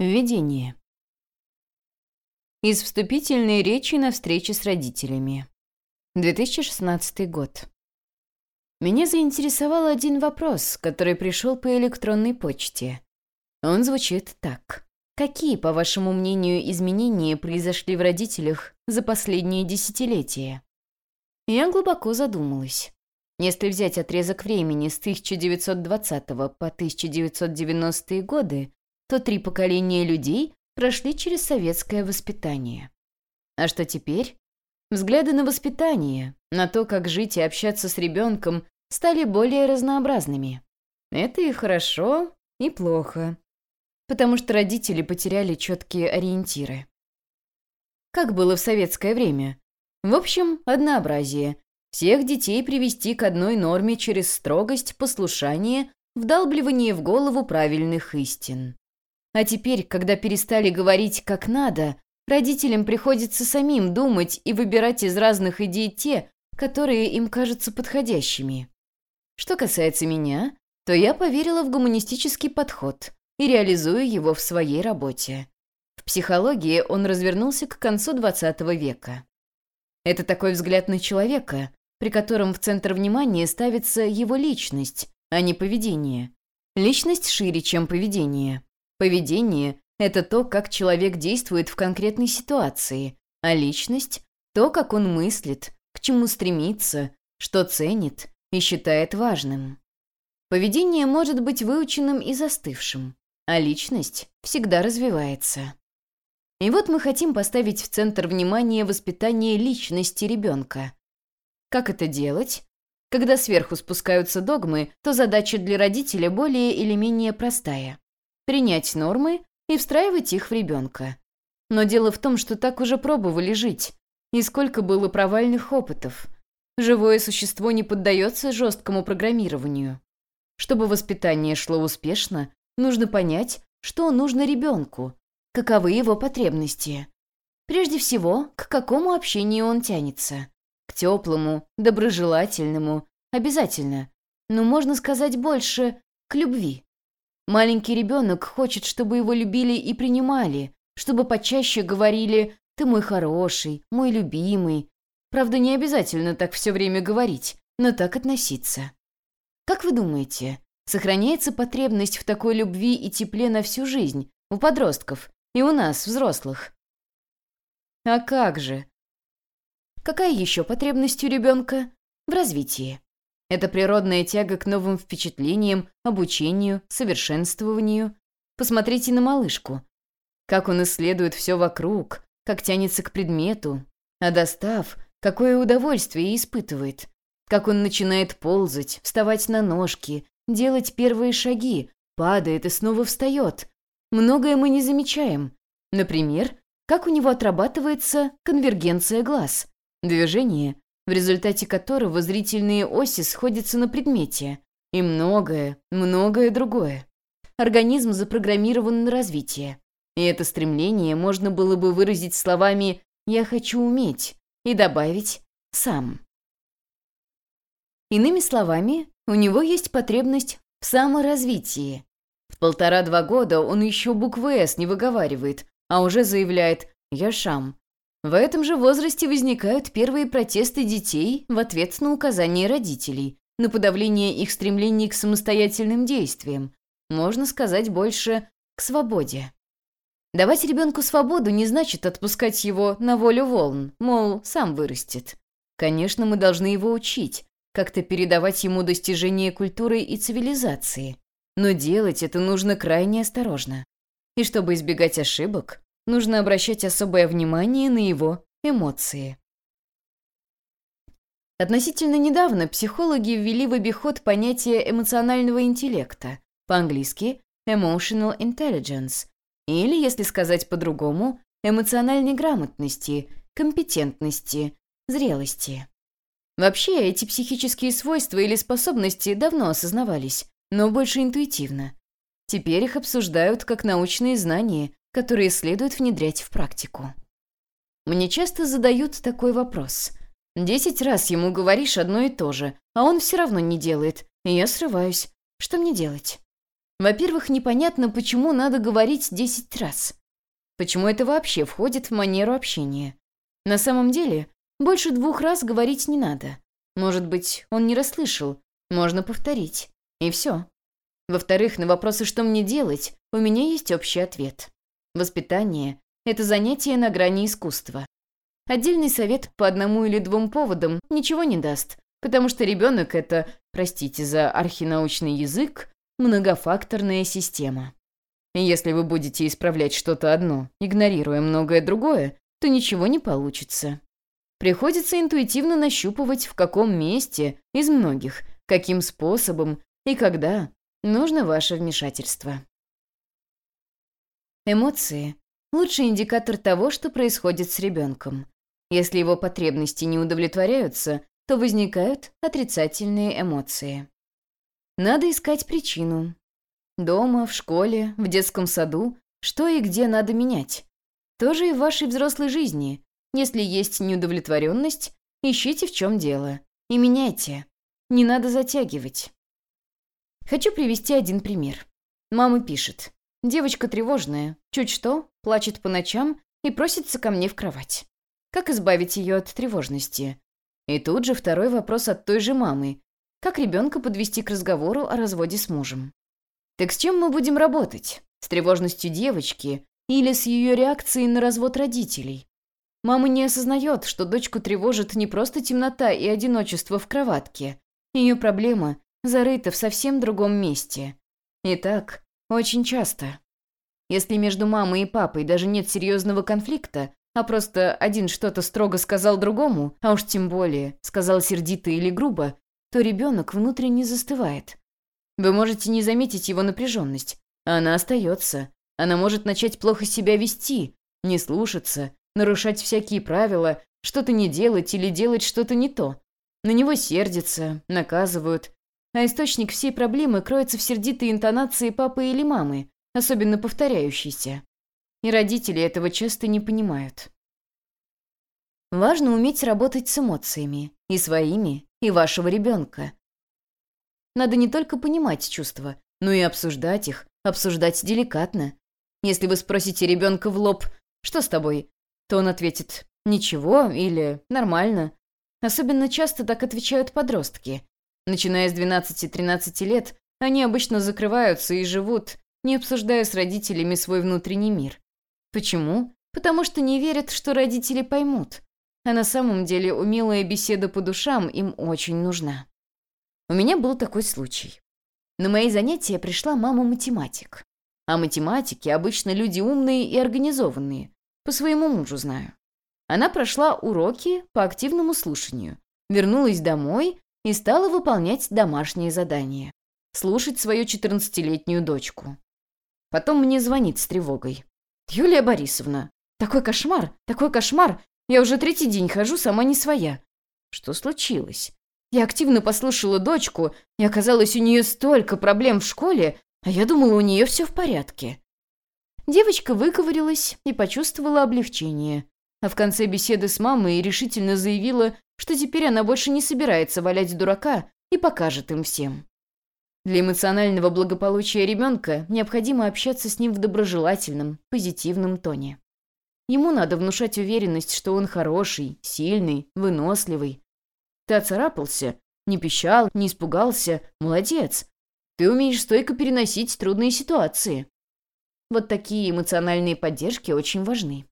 Введение. Из вступительной речи на встрече с родителями. 2016 год. Меня заинтересовал один вопрос, который пришел по электронной почте. Он звучит так. Какие, по вашему мнению, изменения произошли в родителях за последние десятилетия? Я глубоко задумалась. Если взять отрезок времени с 1920 по 1990 годы, то три поколения людей прошли через советское воспитание. А что теперь? Взгляды на воспитание, на то, как жить и общаться с ребенком, стали более разнообразными. Это и хорошо, и плохо. Потому что родители потеряли четкие ориентиры. Как было в советское время? В общем, однообразие. Всех детей привести к одной норме через строгость, послушание, вдалбливание в голову правильных истин. А теперь, когда перестали говорить как надо, родителям приходится самим думать и выбирать из разных идей те, которые им кажутся подходящими. Что касается меня, то я поверила в гуманистический подход и реализую его в своей работе. В психологии он развернулся к концу XX века. Это такой взгляд на человека, при котором в центр внимания ставится его личность, а не поведение. Личность шире, чем поведение. Поведение — это то, как человек действует в конкретной ситуации, а личность — то, как он мыслит, к чему стремится, что ценит и считает важным. Поведение может быть выученным и застывшим, а личность всегда развивается. И вот мы хотим поставить в центр внимания воспитание личности ребенка. Как это делать? Когда сверху спускаются догмы, то задача для родителя более или менее простая принять нормы и встраивать их в ребенка. Но дело в том, что так уже пробовали жить, и сколько было провальных опытов. Живое существо не поддается жесткому программированию. Чтобы воспитание шло успешно, нужно понять, что нужно ребенку, каковы его потребности. Прежде всего, к какому общению он тянется. К теплому, доброжелательному, обязательно, но можно сказать больше, к любви. Маленький ребенок хочет, чтобы его любили и принимали, чтобы почаще говорили «ты мой хороший, мой любимый». Правда, не обязательно так все время говорить, но так относиться. Как вы думаете, сохраняется потребность в такой любви и тепле на всю жизнь у подростков и у нас, взрослых? А как же? Какая еще потребность у ребенка? В развитии. Это природная тяга к новым впечатлениям, обучению, совершенствованию. Посмотрите на малышку. Как он исследует все вокруг, как тянется к предмету. А достав, какое удовольствие испытывает. Как он начинает ползать, вставать на ножки, делать первые шаги, падает и снова встает. Многое мы не замечаем. Например, как у него отрабатывается конвергенция глаз. Движение, в результате которого зрительные оси сходятся на предмете, и многое, многое другое. Организм запрограммирован на развитие, и это стремление можно было бы выразить словами «я хочу уметь» и добавить «сам». Иными словами, у него есть потребность в саморазвитии. В полтора-два года он еще буквы «С» не выговаривает, а уже заявляет «я шам», в этом же возрасте возникают первые протесты детей в ответ на указания родителей, на подавление их стремлений к самостоятельным действиям, можно сказать больше к свободе. Давать ребенку свободу не значит отпускать его на волю волн, мол, сам вырастет. Конечно, мы должны его учить, как-то передавать ему достижения культуры и цивилизации. Но делать это нужно крайне осторожно. И чтобы избегать ошибок, нужно обращать особое внимание на его эмоции. Относительно недавно психологи ввели в обиход понятие эмоционального интеллекта, по-английски emotional intelligence, или, если сказать по-другому, эмоциональной грамотности, компетентности, зрелости. Вообще, эти психические свойства или способности давно осознавались, но больше интуитивно. Теперь их обсуждают как научные знания, которые следует внедрять в практику. Мне часто задают такой вопрос. Десять раз ему говоришь одно и то же, а он все равно не делает, и я срываюсь. Что мне делать? Во-первых, непонятно, почему надо говорить 10 раз. Почему это вообще входит в манеру общения? На самом деле, больше двух раз говорить не надо. Может быть, он не расслышал. Можно повторить. И все. Во-вторых, на вопросы «что мне делать?» у меня есть общий ответ. Воспитание – это занятие на грани искусства. Отдельный совет по одному или двум поводам ничего не даст, потому что ребенок – это, простите за архинаучный язык, многофакторная система. Если вы будете исправлять что-то одно, игнорируя многое другое, то ничего не получится. Приходится интуитивно нащупывать, в каком месте из многих, каким способом и когда нужно ваше вмешательство. Эмоции – лучший индикатор того, что происходит с ребенком. Если его потребности не удовлетворяются, то возникают отрицательные эмоции. Надо искать причину. Дома, в школе, в детском саду, что и где надо менять. Тоже и в вашей взрослой жизни. Если есть неудовлетворенность, ищите в чем дело. И меняйте. Не надо затягивать. Хочу привести один пример. Мама пишет. Девочка тревожная, чуть что, плачет по ночам и просится ко мне в кровать. Как избавить ее от тревожности? И тут же второй вопрос от той же мамы. Как ребенка подвести к разговору о разводе с мужем? Так с чем мы будем работать? С тревожностью девочки или с ее реакцией на развод родителей? Мама не осознает, что дочку тревожит не просто темнота и одиночество в кроватке. Ее проблема зарыта в совсем другом месте. И так очень часто. Если между мамой и папой даже нет серьезного конфликта, а просто один что-то строго сказал другому, а уж тем более сказал сердито или грубо, то ребенок внутренне застывает. Вы можете не заметить его напряженность, а она остается. Она может начать плохо себя вести, не слушаться, нарушать всякие правила, что-то не делать или делать что-то не то. На него сердятся, наказывают. А источник всей проблемы кроется в сердитой интонации папы или мамы, особенно повторяющейся. И родители этого часто не понимают. Важно уметь работать с эмоциями, и своими, и вашего ребенка. Надо не только понимать чувства, но и обсуждать их, обсуждать деликатно. Если вы спросите ребенка в лоб «Что с тобой?», то он ответит «Ничего» или «Нормально». Особенно часто так отвечают подростки. Начиная с 12-13 лет, они обычно закрываются и живут, не обсуждая с родителями свой внутренний мир. Почему? Потому что не верят, что родители поймут. А на самом деле умелая беседа по душам им очень нужна. У меня был такой случай. На мои занятия пришла мама-математик. А математики обычно люди умные и организованные. По своему мужу знаю. Она прошла уроки по активному слушанию, вернулась домой и стала выполнять домашние задания. Слушать свою 14-летнюю дочку. Потом мне звонит с тревогой. «Юлия Борисовна, такой кошмар, такой кошмар! Я уже третий день хожу сама не своя». «Что случилось?» Я активно послушала дочку, и оказалось, у нее столько проблем в школе, а я думала, у нее все в порядке. Девочка выковырилась и почувствовала облегчение, а в конце беседы с мамой решительно заявила, что теперь она больше не собирается валять дурака и покажет им всем. Для эмоционального благополучия ребенка необходимо общаться с ним в доброжелательном, позитивном тоне. Ему надо внушать уверенность, что он хороший, сильный, выносливый. Ты оцарапался, не пищал, не испугался, молодец. Ты умеешь стойко переносить трудные ситуации. Вот такие эмоциональные поддержки очень важны.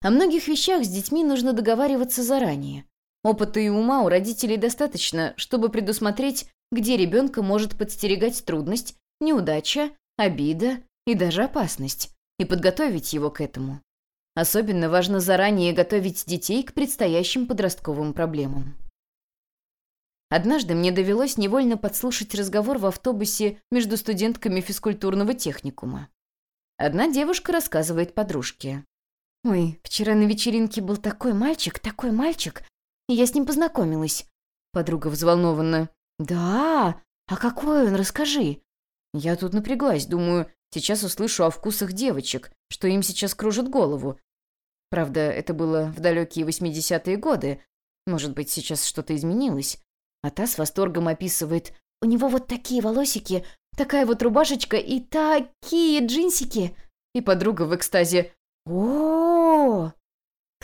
О многих вещах с детьми нужно договариваться заранее. Опыта и ума у родителей достаточно, чтобы предусмотреть, где ребенка может подстерегать трудность, неудача, обида и даже опасность и подготовить его к этому. Особенно важно заранее готовить детей к предстоящим подростковым проблемам. Однажды мне довелось невольно подслушать разговор в автобусе между студентками физкультурного техникума. Одна девушка рассказывает подружке. «Ой, вчера на вечеринке был такой мальчик, такой мальчик, и я с ним познакомилась». Подруга взволнованно. «Да? А какой он, расскажи». Я тут напряглась, думаю, Сейчас услышу о вкусах девочек, что им сейчас кружит голову. Правда, это было в далекие 80-е годы. Может быть, сейчас что-то изменилось. А та с восторгом описывает. У него вот такие волосики, Такая вот рубашечка и такие джинсики. И подруга в экстазе. о,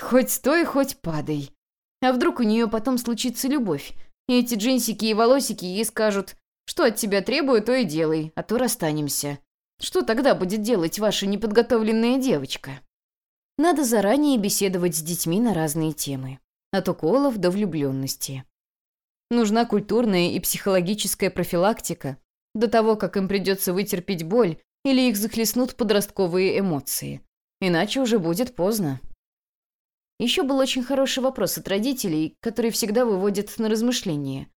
Хоть стой, хоть падай. А вдруг у нее потом случится любовь? И эти джинсики и волосики ей скажут, что от тебя требую, то и делай, а то расстанемся. Что тогда будет делать ваша неподготовленная девочка? Надо заранее беседовать с детьми на разные темы. От уколов до влюбленности. Нужна культурная и психологическая профилактика до того, как им придется вытерпеть боль или их захлестнут подростковые эмоции. Иначе уже будет поздно. Еще был очень хороший вопрос от родителей, который всегда выводит на размышления.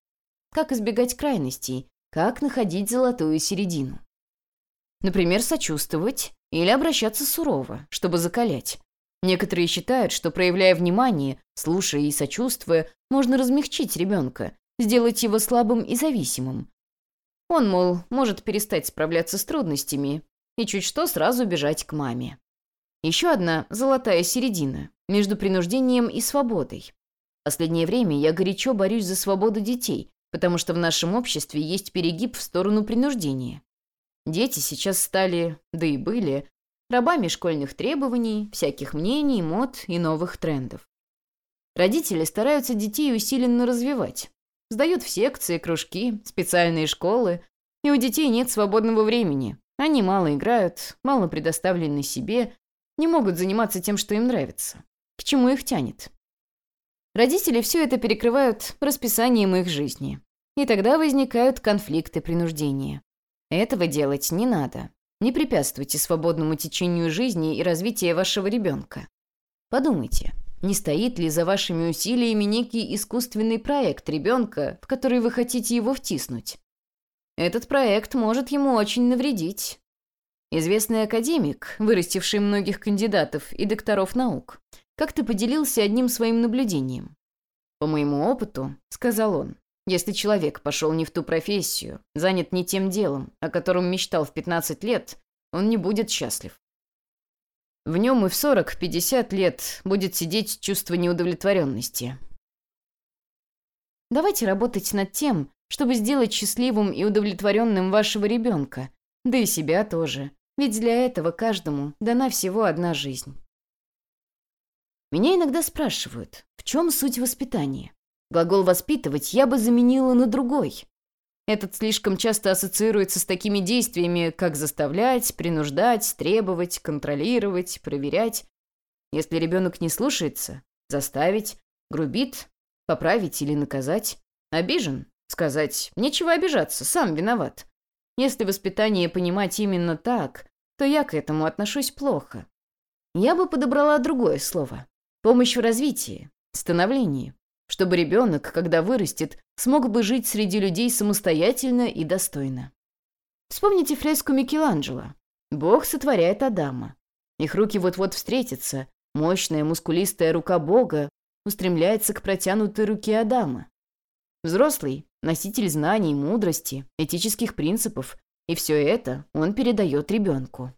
Как избегать крайностей? Как находить золотую середину? Например, сочувствовать или обращаться сурово, чтобы закалять. Некоторые считают, что, проявляя внимание, слушая и сочувствуя, можно размягчить ребенка, сделать его слабым и зависимым. Он, мол, может перестать справляться с трудностями и чуть что сразу бежать к маме. Еще одна золотая середина между принуждением и свободой. Последнее время я горячо борюсь за свободу детей, потому что в нашем обществе есть перегиб в сторону принуждения. Дети сейчас стали, да и были, рабами школьных требований, всяких мнений, мод и новых трендов. Родители стараются детей усиленно развивать. Сдают в секции, кружки, специальные школы, и у детей нет свободного времени. Они мало играют, мало предоставлены себе, не могут заниматься тем, что им нравится. К чему их тянет? Родители все это перекрывают расписанием их жизни. И тогда возникают конфликты принуждения. Этого делать не надо. Не препятствуйте свободному течению жизни и развития вашего ребенка. Подумайте, не стоит ли за вашими усилиями некий искусственный проект ребенка, в который вы хотите его втиснуть? Этот проект может ему очень навредить. Известный академик, вырастивший многих кандидатов и докторов наук, как-то поделился одним своим наблюдением. «По моему опыту», — сказал он, если человек пошел не в ту профессию, занят не тем делом, о котором мечтал в 15 лет, он не будет счастлив. В нем и в 40-50 лет будет сидеть чувство неудовлетворенности. Давайте работать над тем, чтобы сделать счастливым и удовлетворенным вашего ребенка, да и себя тоже, ведь для этого каждому дана всего одна жизнь. Меня иногда спрашивают, в чем суть воспитания? Глагол «воспитывать» я бы заменила на другой. Этот слишком часто ассоциируется с такими действиями, как заставлять, принуждать, требовать, контролировать, проверять. Если ребенок не слушается, заставить, грубит, поправить или наказать. Обижен? Сказать, нечего обижаться, сам виноват. Если воспитание понимать именно так, то я к этому отношусь плохо. Я бы подобрала другое слово. Помощь в развитии, становлении чтобы ребенок, когда вырастет, смог бы жить среди людей самостоятельно и достойно. Вспомните фреску Микеланджело. Бог сотворяет Адама. Их руки вот-вот встретятся. Мощная мускулистая рука Бога устремляется к протянутой руке Адама. Взрослый – носитель знаний, мудрости, этических принципов, и все это он передает ребенку.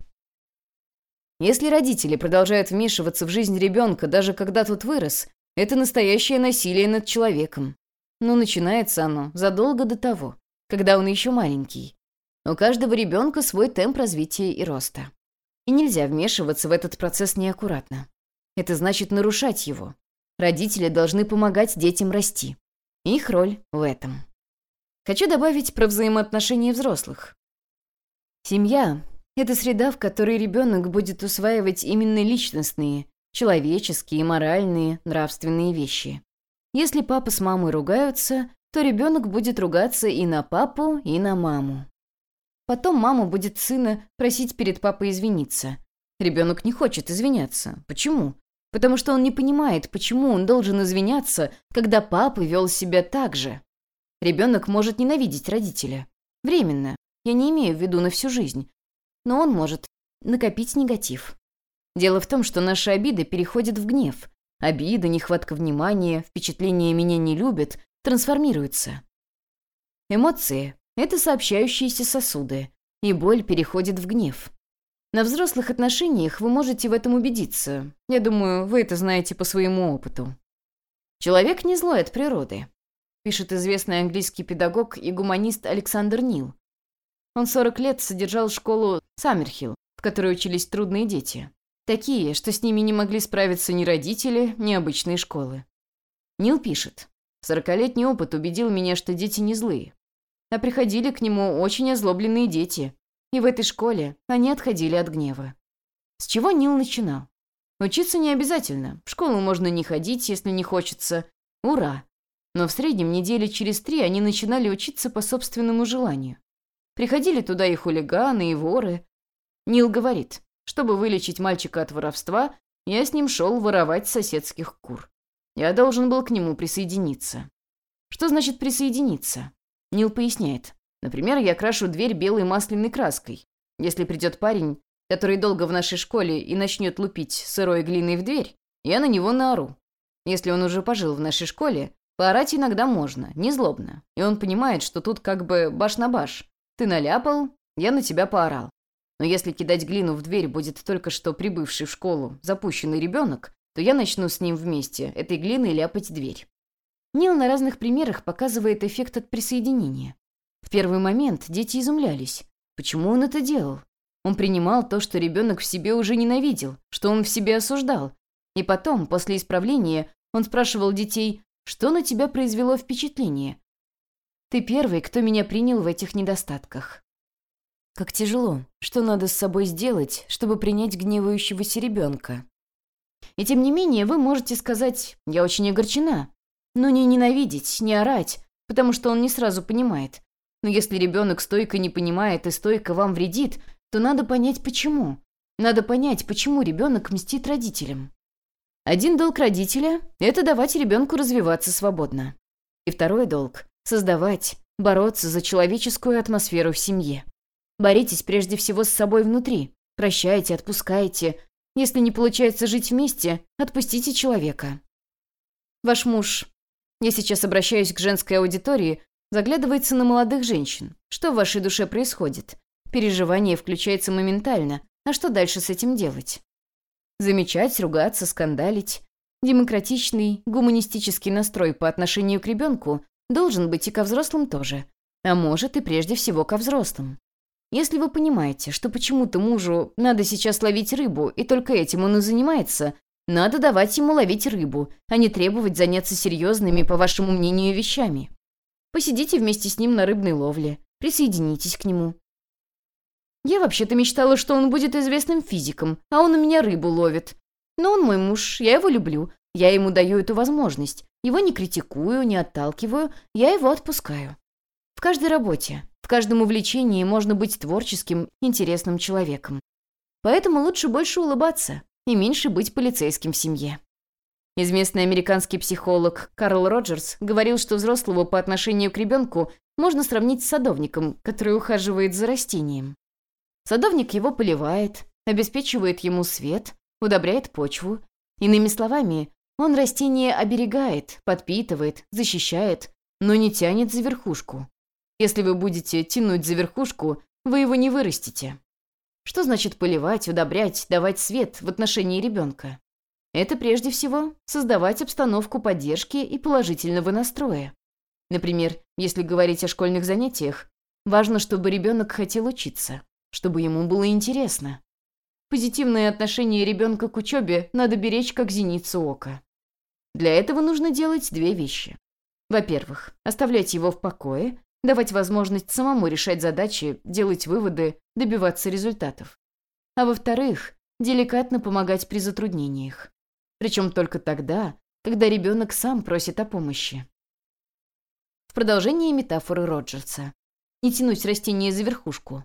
Если родители продолжают вмешиваться в жизнь ребенка, даже когда тот вырос, это настоящее насилие над человеком. Но начинается оно задолго до того, когда он еще маленький. У каждого ребенка свой темп развития и роста. И нельзя вмешиваться в этот процесс неаккуратно. Это значит нарушать его. Родители должны помогать детям расти. Их роль в этом. Хочу добавить про взаимоотношения взрослых. Семья – это среда, в которой ребенок будет усваивать именно личностные, человеческие, моральные, нравственные вещи. Если папа с мамой ругаются, то ребенок будет ругаться и на папу, и на маму. Потом мама будет сына просить перед папой извиниться. Ребенок не хочет извиняться. Почему? Потому что он не понимает, почему он должен извиняться, когда папа вел себя так же. Ребенок может ненавидеть родителя. Временно. Я не имею в виду на всю жизнь. Но он может накопить негатив. Дело в том, что наши обиды переходят в гнев. Обида, нехватка внимания, впечатление «меня не любят» трансформируются. Эмоции — это сообщающиеся сосуды, и боль переходит в гнев. На взрослых отношениях вы можете в этом убедиться. Я думаю, вы это знаете по своему опыту. Человек не злой от природы, пишет известный английский педагог и гуманист Александр Нил. он 40 лет содержал школу Саммерхилл, в которой учились трудные дети. Такие, что с ними не могли справиться ни родители, ни обычные школы. Нил пишет. «Сорокалетний опыт убедил меня, что дети не злые. А приходили к нему очень озлобленные дети. И в этой школе они отходили от гнева. С чего Нил начинал? Учиться не обязательно. В школу можно не ходить, если не хочется. Ура! Но в среднем недели через три они начинали учиться по собственному желанию. Приходили туда и хулиганы, и воры. Нил говорит, чтобы вылечить мальчика от воровства, я с ним шел воровать соседских кур. Я должен был к нему присоединиться. Что значит присоединиться? Нил поясняет. Например, я крашу дверь белой масляной краской. Если придет парень, который долго в нашей школе и начнет лупить сырой глиной в дверь, я на него наору. Если он уже пожил в нашей школе, поорать иногда можно, не злобно. И он понимает, что тут как бы баш на баш. Ты наляпал, я на тебя поорал. Но если кидать глину в дверь будет только что прибывший в школу запущенный ребенок, то я начну с ним вместе этой глиной ляпать дверь. Нил на разных примерах показывает эффект от присоединения. В первый момент дети изумлялись. Почему он это делал? Он принимал то, что ребенок в себе уже ненавидел, что он в себе осуждал. И потом, после исправления, он спрашивал детей, что на тебя произвело впечатление. Ты первый, кто меня принял в этих недостатках. Как тяжело. Что надо с собой сделать, чтобы принять гневающегося ребенка? И тем не менее, вы можете сказать «я очень огорчена». Но не ненавидеть, не орать, потому что он не сразу понимает. Но если ребенок стойко не понимает и стойко вам вредит, то надо понять почему. Надо понять, почему ребенок мстит родителям. Один долг родителя – это давать ребенку развиваться свободно. И второй долг – создавать, бороться за человеческую атмосферу в семье. Боритесь прежде всего с собой внутри. Прощайте, отпускайте. Если не получается жить вместе, отпустите человека. Ваш муж, я сейчас обращаюсь к женской аудитории, заглядывается на молодых женщин. Что в вашей душе происходит? Переживание включается моментально. А что дальше с этим делать? Замечать, ругаться, скандалить. Демократичный, гуманистический настрой по отношению к ребенку должен быть и ко взрослым тоже. А может и прежде всего ко взрослым. Если вы понимаете, что почему-то мужу надо сейчас ловить рыбу, и только этим он и занимается, надо давать ему ловить рыбу, а не требовать заняться серьезными, по вашему мнению, вещами. Посидите вместе с ним на рыбной ловле, присоединитесь к нему. Я вообще-то мечтала, что он будет известным физиком, а он у меня рыбу ловит. Но он мой муж, я его люблю, я ему даю эту возможность. Его не критикую, не отталкиваю, я его отпускаю. В каждой работе, в каждом увлечении можно быть творческим, интересным человеком. Поэтому лучше больше улыбаться и меньше быть полицейским в семье. Известный американский психолог Карл Роджерс говорил, что взрослого по отношению к ребенку можно сравнить с садовником, который ухаживает за растением. Садовник его поливает, обеспечивает ему свет, удобряет почву. Иными словами, он растение оберегает, подпитывает, защищает, но не тянет за верхушку. Если вы будете тянуть за верхушку, вы его не вырастите. Что значит поливать, удобрять, давать свет в отношении ребенка? Это прежде всего создавать обстановку поддержки и положительного настроя. Например, если говорить о школьных занятиях, важно, чтобы ребенок хотел учиться, чтобы ему было интересно. Позитивное отношение ребенка к учебе надо беречь как зеницу ока. Для этого нужно делать две вещи. Во-первых, оставлять его в покое давать возможность самому решать задачи, делать выводы, добиваться результатов. А во-вторых, деликатно помогать при затруднениях. Причем только тогда, когда ребенок сам просит о помощи. В продолжении метафоры Роджерса. Не тянуть растение за верхушку.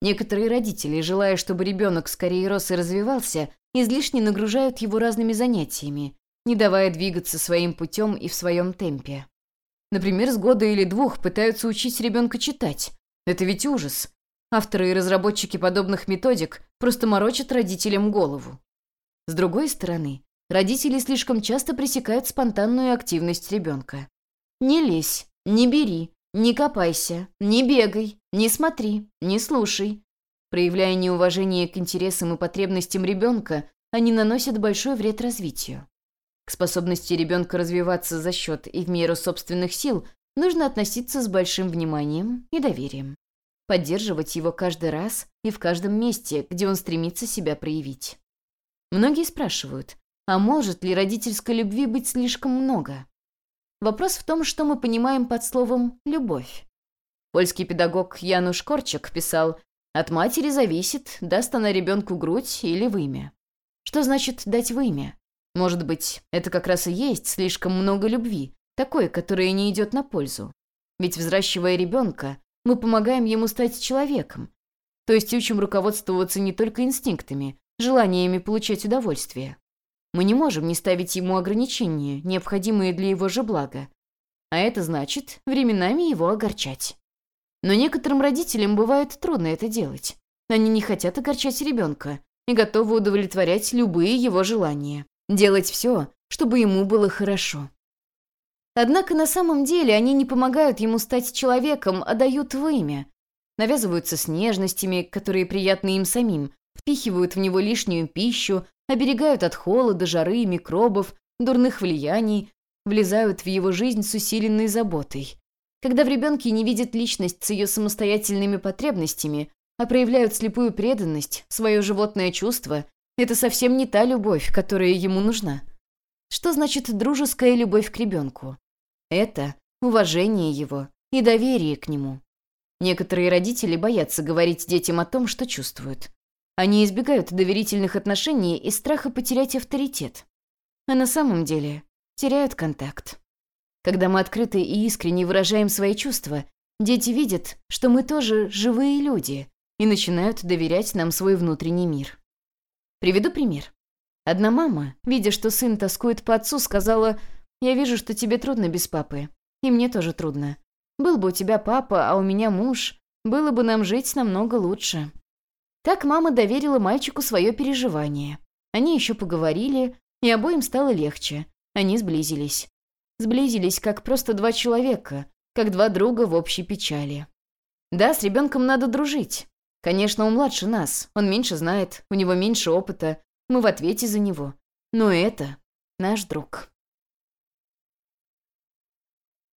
Некоторые родители, желая, чтобы ребенок скорее рос и развивался, излишне нагружают его разными занятиями, не давая двигаться своим путем и в своем темпе. Например, с года или двух пытаются учить ребенка читать. Это ведь ужас. Авторы и разработчики подобных методик просто морочат родителям голову. С другой стороны, родители слишком часто пресекают спонтанную активность ребенка. Не лезь, не бери, не копайся, не бегай, не смотри, не слушай. Проявляя неуважение к интересам и потребностям ребенка, они наносят большой вред развитию. К способности ребенка развиваться за счет и в меру собственных сил нужно относиться с большим вниманием и доверием. поддерживать его каждый раз и в каждом месте, где он стремится себя проявить. Многие спрашивают, а может ли родительской любви быть слишком много? Вопрос в том, что мы понимаем под словом «любовь». Польский педагог Януш Корчак писал «От матери зависит, даст она ребенку грудь или вымя». Что значит «дать вымя»? Может быть, это как раз и есть слишком много любви, такой, которая не идет на пользу. Ведь взращивая ребенка, мы помогаем ему стать человеком, то есть учим руководствоваться не только инстинктами, желаниями получать удовольствие. Мы не можем не ставить ему ограничения, необходимые для его же блага. А это значит временами его огорчать. Но некоторым родителям бывает трудно это делать. Они не хотят огорчать ребенка и готовы удовлетворять любые его желания. Делать все, чтобы ему было хорошо. Однако на самом деле они не помогают ему стать человеком, а дают вымя. Навязываются с нежностями, которые приятны им самим, впихивают в него лишнюю пищу, оберегают от холода, жары, микробов, дурных влияний, влезают в его жизнь с усиленной заботой. Когда в ребенке не видят личность с ее самостоятельными потребностями, а проявляют слепую преданность, свое животное чувство, это совсем не та любовь, которая ему нужна. Что значит дружеская любовь к ребенку? Это уважение его и доверие к нему. Некоторые родители боятся говорить детям о том, что чувствуют. Они избегают доверительных отношений из страха потерять авторитет. А на самом деле теряют контакт. Когда мы открыто и искренне выражаем свои чувства, дети видят, что мы тоже живые люди и начинают доверять нам свой внутренний мир. Приведу пример. Одна мама, видя, что сын тоскует по отцу, сказала, «Я вижу, что тебе трудно без папы, и мне тоже трудно. Был бы у тебя папа, а у меня муж, было бы нам жить намного лучше». Так мама доверила мальчику свое переживание. Они еще поговорили, и обоим стало легче. Они сблизились. Сблизились, как просто два человека, как два друга в общей печали. Да, с ребенком надо дружить. Конечно, он младше нас, он меньше знает, у него меньше опыта, мы в ответе за него. Но это наш друг.